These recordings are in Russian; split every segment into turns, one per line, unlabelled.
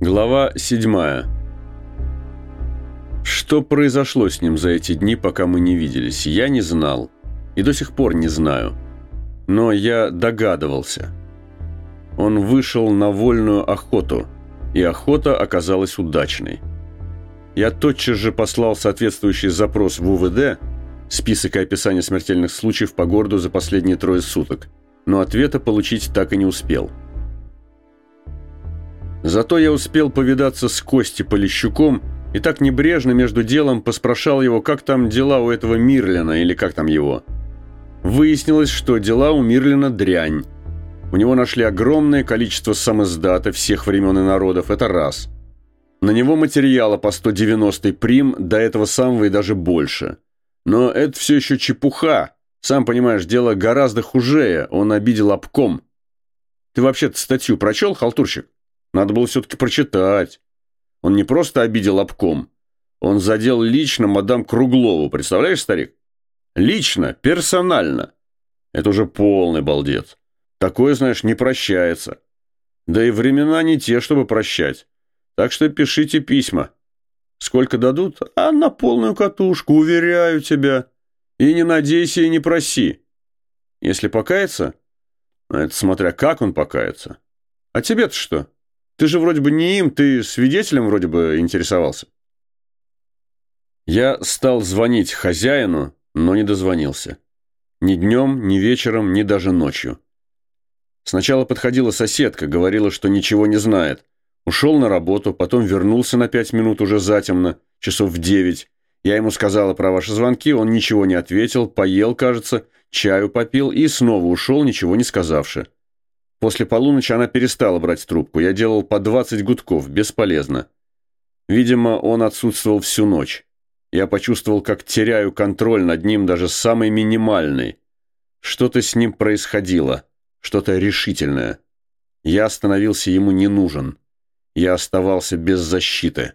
Глава 7 Что произошло с ним за эти дни, пока мы не виделись, я не знал. И до сих пор не знаю. Но я догадывался. Он вышел на вольную охоту, и охота оказалась удачной. Я тотчас же послал соответствующий запрос в УВД, список и описание смертельных случаев по городу за последние трое суток, но ответа получить так и не успел. Зато я успел повидаться с Костей Полищуком и так небрежно между делом поспрашал его, как там дела у этого Мирлина, или как там его. Выяснилось, что дела у Мирлина дрянь. У него нашли огромное количество самоздата всех времен и народов, это раз. На него материала по 190 прим, до этого самого и даже больше. Но это все еще чепуха. Сам понимаешь, дело гораздо хуже, он обидел обком. Ты вообще-то статью прочел, халтурщик? Надо было все-таки прочитать. Он не просто обидел обком. Он задел лично мадам Круглову, представляешь, старик? Лично, персонально. Это уже полный балдец. Такое, знаешь, не прощается. Да и времена не те, чтобы прощать. Так что пишите письма. Сколько дадут? А на полную катушку, уверяю тебя. И не надейся, и не проси. Если покаяться, это смотря как он покается. А тебе-то что? Ты же вроде бы не им, ты свидетелем вроде бы интересовался. Я стал звонить хозяину, но не дозвонился. Ни днем, ни вечером, ни даже ночью. Сначала подходила соседка, говорила, что ничего не знает. Ушел на работу, потом вернулся на пять минут уже затемно, часов в девять. Я ему сказала про ваши звонки, он ничего не ответил, поел, кажется, чаю попил и снова ушел, ничего не сказавши. После полуночи она перестала брать трубку. Я делал по 20 гудков, бесполезно. Видимо, он отсутствовал всю ночь. Я почувствовал, как теряю контроль над ним, даже самый минимальный. Что-то с ним происходило, что-то решительное. Я становился ему не нужен. Я оставался без защиты.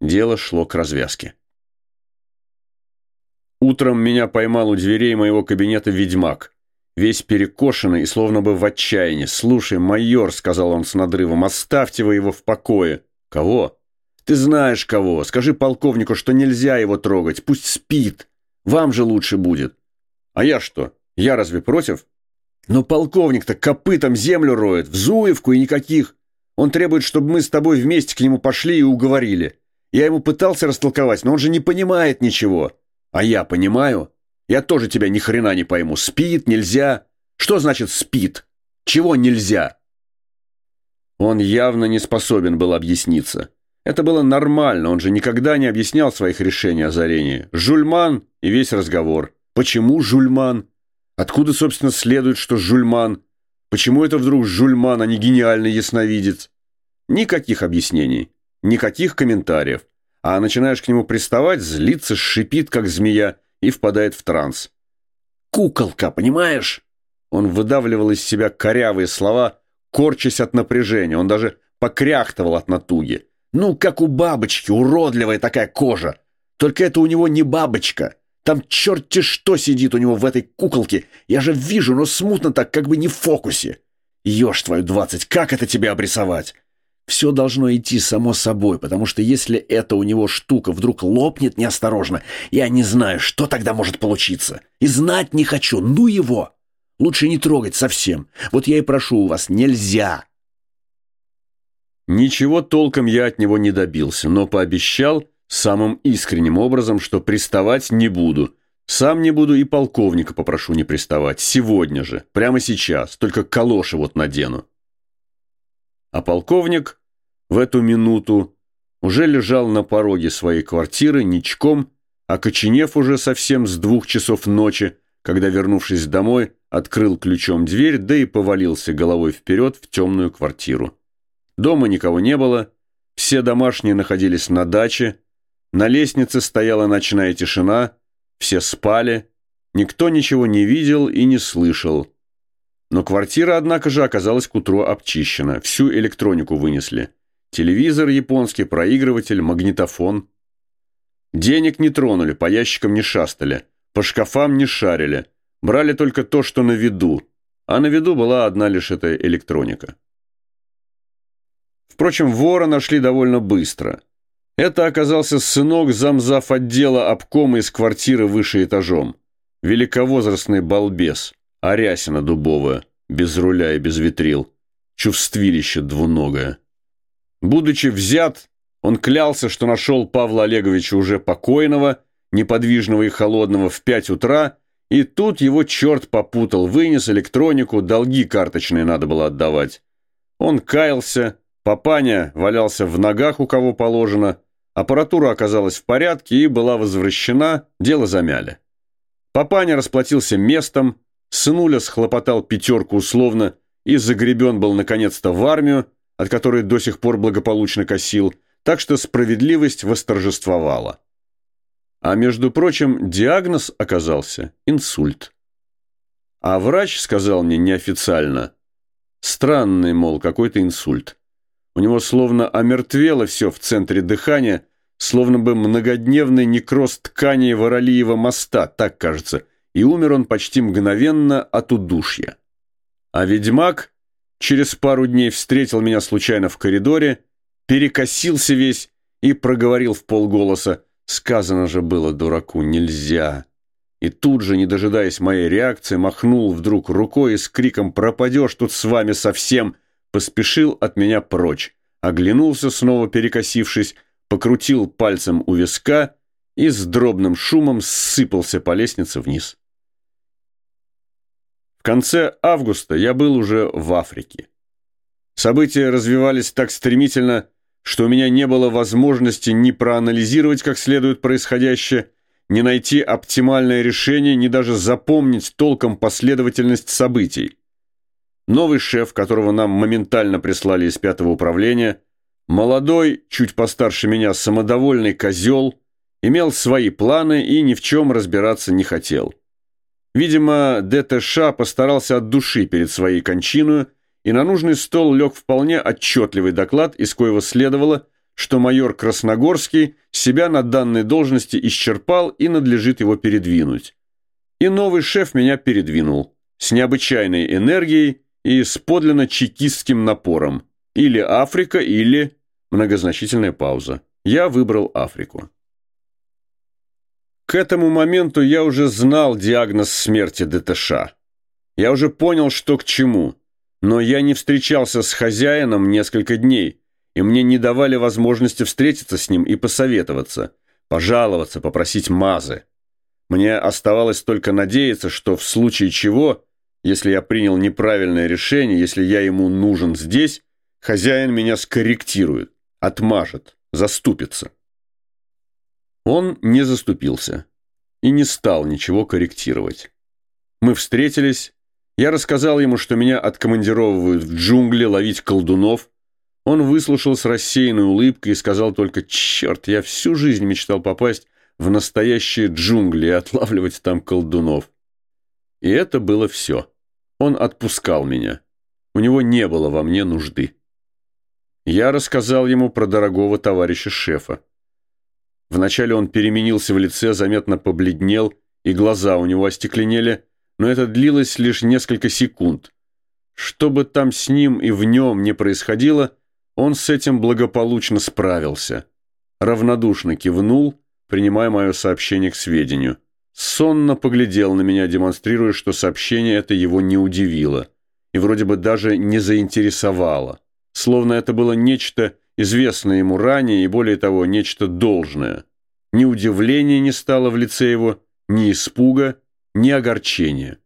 Дело шло к развязке. Утром меня поймал у дверей моего кабинета ведьмак весь перекошенный и словно бы в отчаянии. «Слушай, майор», — сказал он с надрывом, — «оставьте вы его в покое». «Кого?» «Ты знаешь кого. Скажи полковнику, что нельзя его трогать. Пусть спит. Вам же лучше будет». «А я что? Я разве против?» «Но полковник-то копытом землю роет, в Зуевку и никаких. Он требует, чтобы мы с тобой вместе к нему пошли и уговорили. Я ему пытался растолковать, но он же не понимает ничего. А я понимаю. Я тоже тебя ни хрена не пойму. Спит, нельзя. Что значит спит? Чего нельзя? Он явно не способен был объясниться. Это было нормально, он же никогда не объяснял своих решений о Зарене. Жульман и весь разговор. Почему Жульман? Откуда, собственно, следует, что Жульман? Почему это вдруг Жульман, а не гениальный ясновидец? Никаких объяснений, никаких комментариев. А начинаешь к нему приставать, злиться, шипит, как змея, и впадает в транс. «Куколка, понимаешь?» Он выдавливал из себя корявые слова, корчась от напряжения. Он даже покряхтывал от натуги. «Ну, как у бабочки, уродливая такая кожа. Только это у него не бабочка. Там черти что сидит у него в этой куколке. Я же вижу, но смутно так, как бы не в фокусе. Ешь твою двадцать, как это тебе обрисовать? Все должно идти само собой, потому что если эта у него штука вдруг лопнет неосторожно, я не знаю, что тогда может получиться. И знать не хочу, ну его! Лучше не трогать совсем. Вот я и прошу у вас, нельзя!» Ничего толком я от него не добился, но пообещал самым искренним образом, что приставать не буду. Сам не буду и полковника попрошу не приставать. Сегодня же, прямо сейчас, только калоши вот надену. А полковник в эту минуту уже лежал на пороге своей квартиры ничком, окоченев уже совсем с двух часов ночи, когда, вернувшись домой, открыл ключом дверь, да и повалился головой вперед в темную квартиру. Дома никого не было, все домашние находились на даче, на лестнице стояла ночная тишина, все спали, никто ничего не видел и не слышал. Но квартира, однако же, оказалась к утру обчищена, всю электронику вынесли. Телевизор японский, проигрыватель, магнитофон. Денег не тронули, по ящикам не шастали, по шкафам не шарили. Брали только то, что на виду. А на виду была одна лишь эта электроника. Впрочем, вора нашли довольно быстро. Это оказался сынок замзав отдела обкома из квартиры выше этажом. Великовозрастный балбес, арясина дубовая, без руля и без витрил, чувствилище двуногое. Будучи взят, он клялся, что нашел Павла Олеговича уже покойного, неподвижного и холодного в пять утра, и тут его черт попутал, вынес электронику, долги карточные надо было отдавать. Он каялся, Папаня валялся в ногах, у кого положено, аппаратура оказалась в порядке и была возвращена, дело замяли. Папаня расплатился местом, сынуля схлопотал пятерку условно и загребен был наконец-то в армию, от которой до сих пор благополучно косил, так что справедливость восторжествовала. А между прочим, диагноз оказался инсульт. А врач сказал мне неофициально, странный, мол, какой-то инсульт. У него словно омертвело все в центре дыхания, словно бы многодневный некроз ткани Воролиева моста, так кажется, и умер он почти мгновенно от удушья. А ведьмак через пару дней встретил меня случайно в коридоре, перекосился весь и проговорил в полголоса «Сказано же было дураку, нельзя!» И тут же, не дожидаясь моей реакции, махнул вдруг рукой и с криком «Пропадешь тут с вами совсем!» поспешил от меня прочь, оглянулся, снова перекосившись, покрутил пальцем у виска и с дробным шумом сыпался по лестнице вниз. В конце августа я был уже в Африке. События развивались так стремительно, что у меня не было возможности ни проанализировать как следует происходящее, ни найти оптимальное решение, ни даже запомнить толком последовательность событий. Новый шеф, которого нам моментально прислали из пятого управления, молодой, чуть постарше меня, самодовольный козел, имел свои планы и ни в чем разбираться не хотел. Видимо, ДТШ постарался от души перед своей кончиной, и на нужный стол лег вполне отчетливый доклад, из коего следовало, что майор Красногорский себя на данной должности исчерпал и надлежит его передвинуть. И новый шеф меня передвинул с необычайной энергией и с подлинно чекистским напором. Или Африка, или... Многозначительная пауза. Я выбрал Африку. К этому моменту я уже знал диагноз смерти ДТШ. Я уже понял, что к чему. Но я не встречался с хозяином несколько дней, и мне не давали возможности встретиться с ним и посоветоваться, пожаловаться, попросить мазы. Мне оставалось только надеяться, что в случае чего если я принял неправильное решение, если я ему нужен здесь, хозяин меня скорректирует, отмажет, заступится. Он не заступился и не стал ничего корректировать. Мы встретились, я рассказал ему, что меня откомандировывают в джунгли ловить колдунов. Он выслушал с рассеянной улыбкой и сказал только «Черт, я всю жизнь мечтал попасть в настоящие джунгли и отлавливать там колдунов». И это было все. Он отпускал меня. У него не было во мне нужды. Я рассказал ему про дорогого товарища шефа. Вначале он переменился в лице, заметно побледнел, и глаза у него остекленели, но это длилось лишь несколько секунд. Что бы там с ним и в нем не происходило, он с этим благополучно справился. Равнодушно кивнул, принимая мое сообщение к сведению сонно поглядел на меня, демонстрируя, что сообщение это его не удивило и вроде бы даже не заинтересовало, словно это было нечто известное ему ранее и, более того, нечто должное. Ни удивления не стало в лице его, ни испуга, ни огорчения.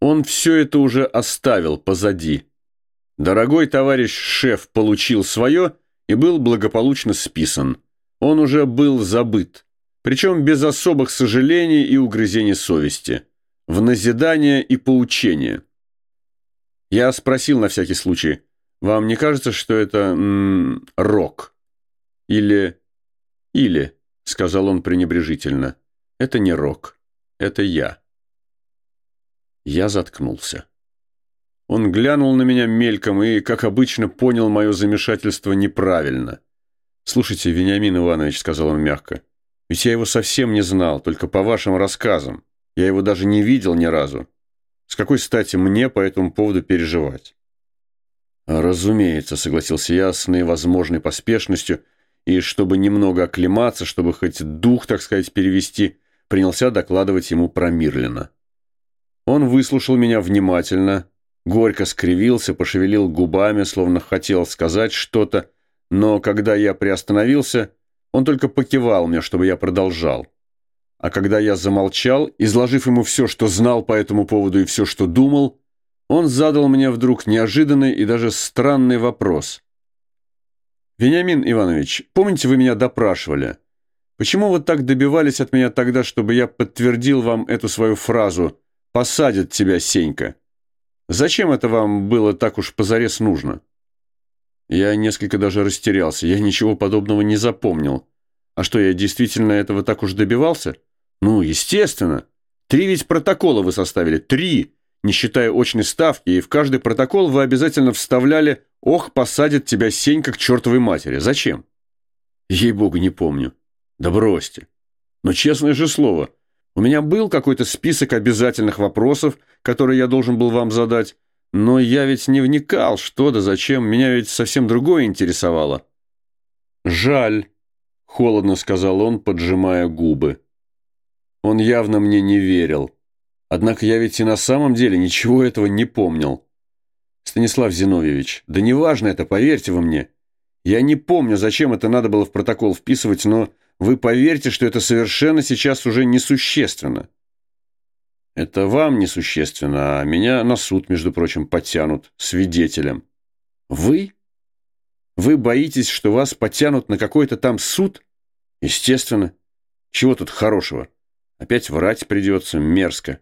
Он все это уже оставил позади. Дорогой товарищ шеф получил свое и был благополучно списан. Он уже был забыт причем без особых сожалений и угрызений совести, в назидание и поучение. Я спросил на всякий случай, вам не кажется, что это м -м, рок? Или... Или, сказал он пренебрежительно, это не рок, это я. Я заткнулся. Он глянул на меня мельком и, как обычно, понял мое замешательство неправильно. «Слушайте, Вениамин Иванович», — сказал он мягко, — ведь я его совсем не знал, только по вашим рассказам. Я его даже не видел ни разу. С какой стати мне по этому поводу переживать? «Разумеется», — согласился я с наивозможной поспешностью, и, чтобы немного оклематься, чтобы хоть дух, так сказать, перевести, принялся докладывать ему про Мирлина. Он выслушал меня внимательно, горько скривился, пошевелил губами, словно хотел сказать что-то, но когда я приостановился, он только покивал мне, чтобы я продолжал. А когда я замолчал, изложив ему все, что знал по этому поводу и все, что думал, он задал мне вдруг неожиданный и даже странный вопрос. «Вениамин Иванович, помните, вы меня допрашивали? Почему вы так добивались от меня тогда, чтобы я подтвердил вам эту свою фразу «посадят тебя, Сенька»? Зачем это вам было так уж позарез нужно?» Я несколько даже растерялся, я ничего подобного не запомнил. А что, я действительно этого так уж добивался? Ну, естественно. Три ведь протокола вы составили, три, не считая очной ставки, и в каждый протокол вы обязательно вставляли «Ох, посадит тебя Сенька к чертовой матери». Зачем? Ей-богу, не помню. Да бросьте. Но честное же слово, у меня был какой-то список обязательных вопросов, которые я должен был вам задать, но я ведь не вникал, что да зачем, меня ведь совсем другое интересовало. Жаль, холодно сказал он, поджимая губы. Он явно мне не верил. Однако я ведь и на самом деле ничего этого не помнил. Станислав Зиновьевич, да неважно это, поверьте вы мне. Я не помню, зачем это надо было в протокол вписывать, но вы поверьте, что это совершенно сейчас уже несущественно. Это вам несущественно, а меня на суд, между прочим, подтянут свидетелем. Вы? Вы боитесь, что вас подтянут на какой-то там суд? Естественно. Чего тут хорошего? Опять врать придется, мерзко.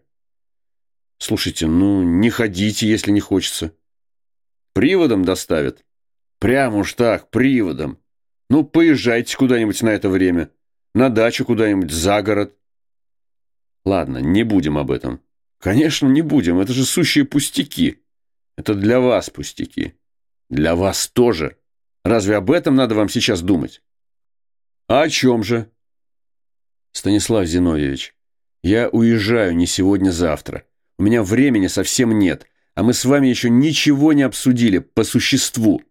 Слушайте, ну, не ходите, если не хочется. Приводом доставят? Прямо уж так, приводом. Ну, поезжайте куда-нибудь на это время. На дачу куда-нибудь, за город. Ладно, не будем об этом. Конечно, не будем. Это же сущие пустяки. Это для вас пустяки. Для вас тоже. Разве об этом надо вам сейчас думать? А о чем же? Станислав Зиновьевич, я уезжаю не сегодня-завтра. У меня времени совсем нет, а мы с вами еще ничего не обсудили по существу.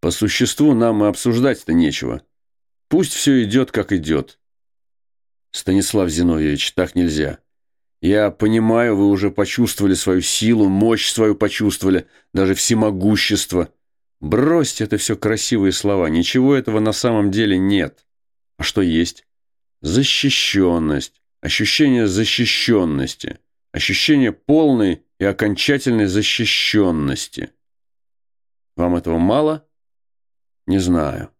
По существу нам и обсуждать-то нечего. Пусть все идет, как идет. Станислав Зиновьевич, так нельзя. Я понимаю, вы уже почувствовали свою силу, мощь свою почувствовали, даже всемогущество. Бросьте это все красивые слова, ничего этого на самом деле нет. А что есть? Защищенность, ощущение защищенности, ощущение полной и окончательной защищенности. Вам этого мало? Не знаю.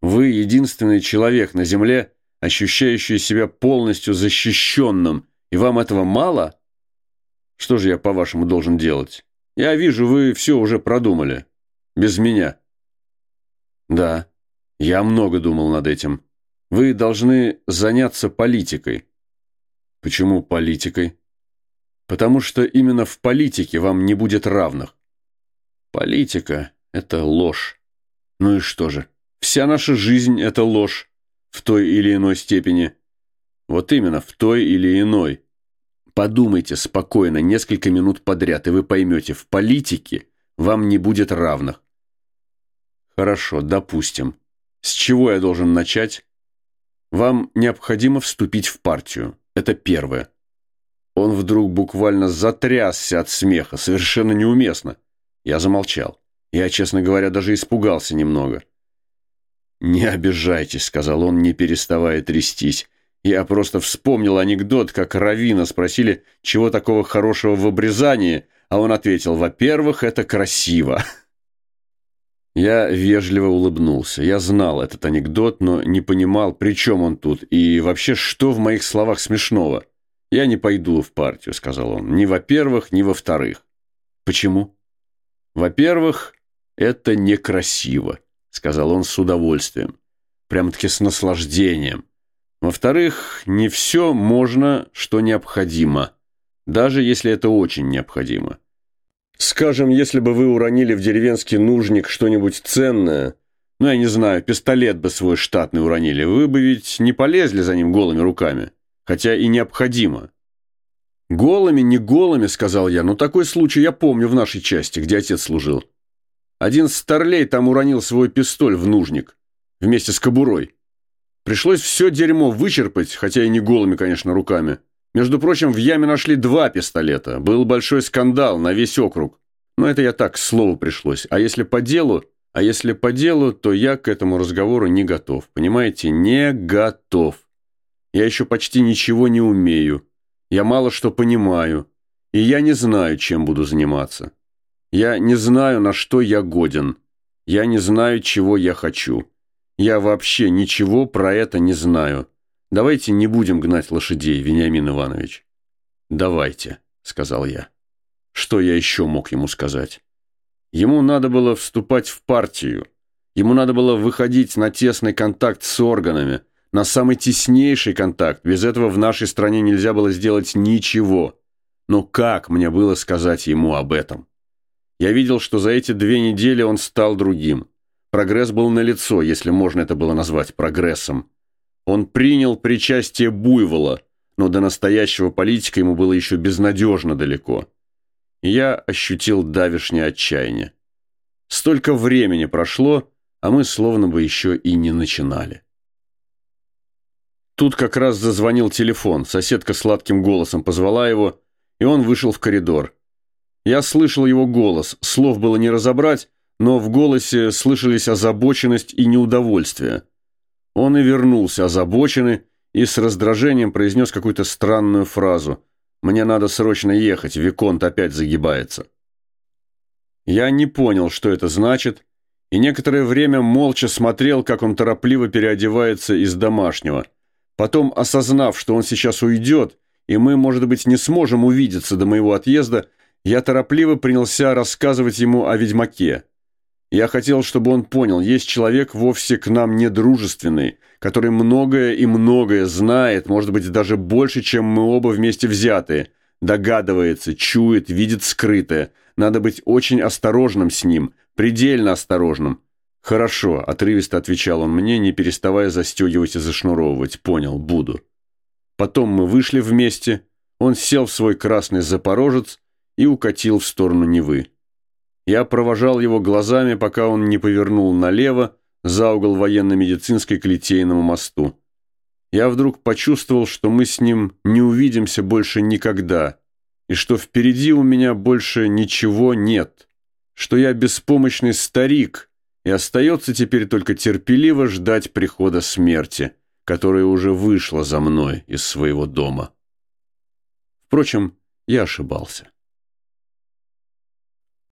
Вы единственный человек на Земле, ощущающий себя полностью защищенным, и вам этого мало? Что же я, по-вашему, должен делать? Я вижу, вы все уже продумали. Без меня. Да, я много думал над этим. Вы должны заняться политикой. Почему политикой? Потому что именно в политике вам не будет равных. Политика – это ложь. Ну и что же? Вся наша жизнь – это ложь в той или иной степени. Вот именно, в той или иной. Подумайте спокойно несколько минут подряд, и вы поймете, в политике вам не будет равных. Хорошо, допустим. С чего я должен начать? Вам необходимо вступить в партию. Это первое. Он вдруг буквально затрясся от смеха, совершенно неуместно. Я замолчал. Я, честно говоря, даже испугался немного. «Не обижайтесь», — сказал он, не переставая трястись. Я просто вспомнил анекдот, как Равина спросили, чего такого хорошего в обрезании, а он ответил, во-первых, это красиво. Я вежливо улыбнулся. Я знал этот анекдот, но не понимал, при чем он тут, и вообще, что в моих словах смешного. «Я не пойду в партию», — сказал он. «Ни во-первых, ни во-вторых». «Почему?» «Во-первых, «Это некрасиво», — сказал он с удовольствием. Прям-таки с наслаждением. Во-вторых, не все можно, что необходимо. Даже если это очень необходимо. Скажем, если бы вы уронили в деревенский нужник что-нибудь ценное, ну, я не знаю, пистолет бы свой штатный уронили, вы бы ведь не полезли за ним голыми руками. Хотя и необходимо. «Голыми, не голыми», — сказал я, но такой случай я помню в нашей части, где отец служил. Один старлей там уронил свой пистоль в нужник. Вместе с кобурой. Пришлось все дерьмо вычерпать, хотя и не голыми, конечно, руками. Между прочим, в яме нашли два пистолета. Был большой скандал на весь округ. Но это я так, к слову пришлось. А если по делу... А если по делу, то я к этому разговору не готов. Понимаете? Не готов. Я еще почти ничего не умею. Я мало что понимаю. И я не знаю, чем буду заниматься. Я не знаю, на что я годен. Я не знаю, чего я хочу. Я вообще ничего про это не знаю. Давайте не будем гнать лошадей, Вениамин Иванович. Давайте, сказал я. Что я еще мог ему сказать? Ему надо было вступать в партию. Ему надо было выходить на тесный контакт с органами, на самый теснейший контакт. Без этого в нашей стране нельзя было сделать ничего. Но как мне было сказать ему об этом? Я видел, что за эти две недели он стал другим. Прогресс был налицо, если можно это было назвать прогрессом. Он принял причастие Буйвола, но до настоящего политика ему было еще безнадежно далеко я ощутил давишнее отчаяние. Столько времени прошло, а мы словно бы еще и не начинали. Тут как раз зазвонил телефон, соседка сладким голосом позвала его, и он вышел в коридор. Я слышал его голос, слов было не разобрать, но в голосе слышались озабоченность и неудовольствие. Он и вернулся озабоченный и с раздражением произнес какую-то странную фразу – мне надо срочно ехать, Виконт опять загибается. Я не понял, что это значит, и некоторое время молча смотрел, как он торопливо переодевается из домашнего. Потом, осознав, что он сейчас уйдет, и мы, может быть, не сможем увидеться до моего отъезда, я торопливо принялся рассказывать ему о ведьмаке. Я хотел, чтобы он понял, есть человек вовсе к нам недружественный, который многое и многое знает, может быть, даже больше, чем мы оба вместе взятые, догадывается, чует, видит скрытое. Надо быть очень осторожным с ним, предельно осторожным. «Хорошо», — отрывисто отвечал он мне, не переставая застегивать и зашнуровывать. «Понял, буду». Потом мы вышли вместе, он сел в свой красный запорожец и укатил в сторону Невы. Я провожал его глазами, пока он не повернул налево, за угол военно-медицинской к Литейному мосту. Я вдруг почувствовал, что мы с ним не увидимся больше никогда, и что впереди у меня больше ничего нет, что я беспомощный старик, и остается теперь только терпеливо ждать прихода смерти, которая уже вышла за мной из своего дома. Впрочем, я ошибался.